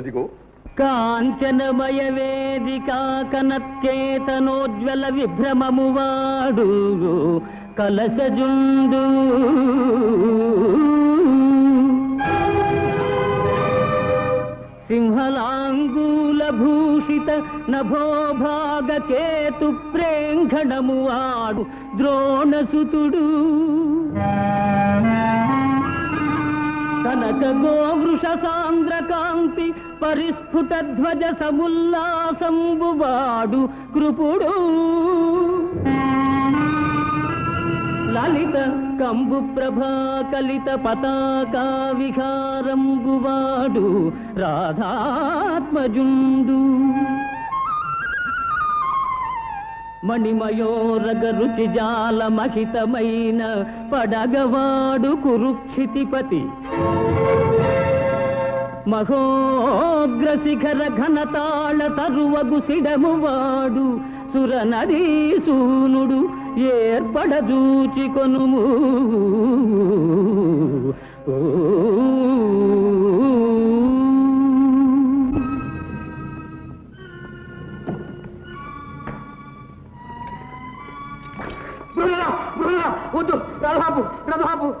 అదిగో. కాంచనమయ వేదికా కనత్యేతనోజ్వల విభ్రమము వాడు. కలశజుండు. సింహలాంగూల భూషిత నభోభాగకేతు ప్రేంఘణము వాడు. ద్రోణసుతుడు. కనక గోవృష సాంద్రకాంతి పరిస్ఫుట ధ్వజ సముల్లాసంబువాడు కృపుడు. లలిత కంబు ప్రభా కలిత పతాకా విహారంబువాడు రాధాత్మజుండు. మణిమయోరగ రుచి జాల మహితమైన పడగవాడు కురుక్షితిపతి. మహోగ్ర శిఖర ఘనతాళ తరువగు సిడమువాడు సురనదీసూనుడు సూనుడు కొనుము ఓ బృహ, బృహ, వద్దు రథాపు రథాపు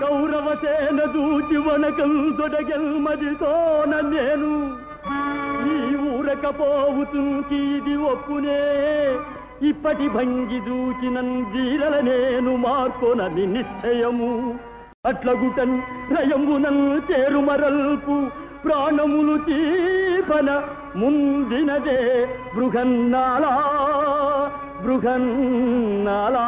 కౌరవసేన దూచి వనకం దొడగెల్మదితోన నేను. ఈ ఊరకపోవుతుంకి ఇది ఒప్పునే. ఇప్పటి భంగి దూచిన వీరల నేను మార్కొనది నిశ్చయము. అట్లగుటన్ రయమునన్ చేరుమరల్పు ప్రాణములు తీపన ముందినదే బృహన్నాళా బృహన్నాళా.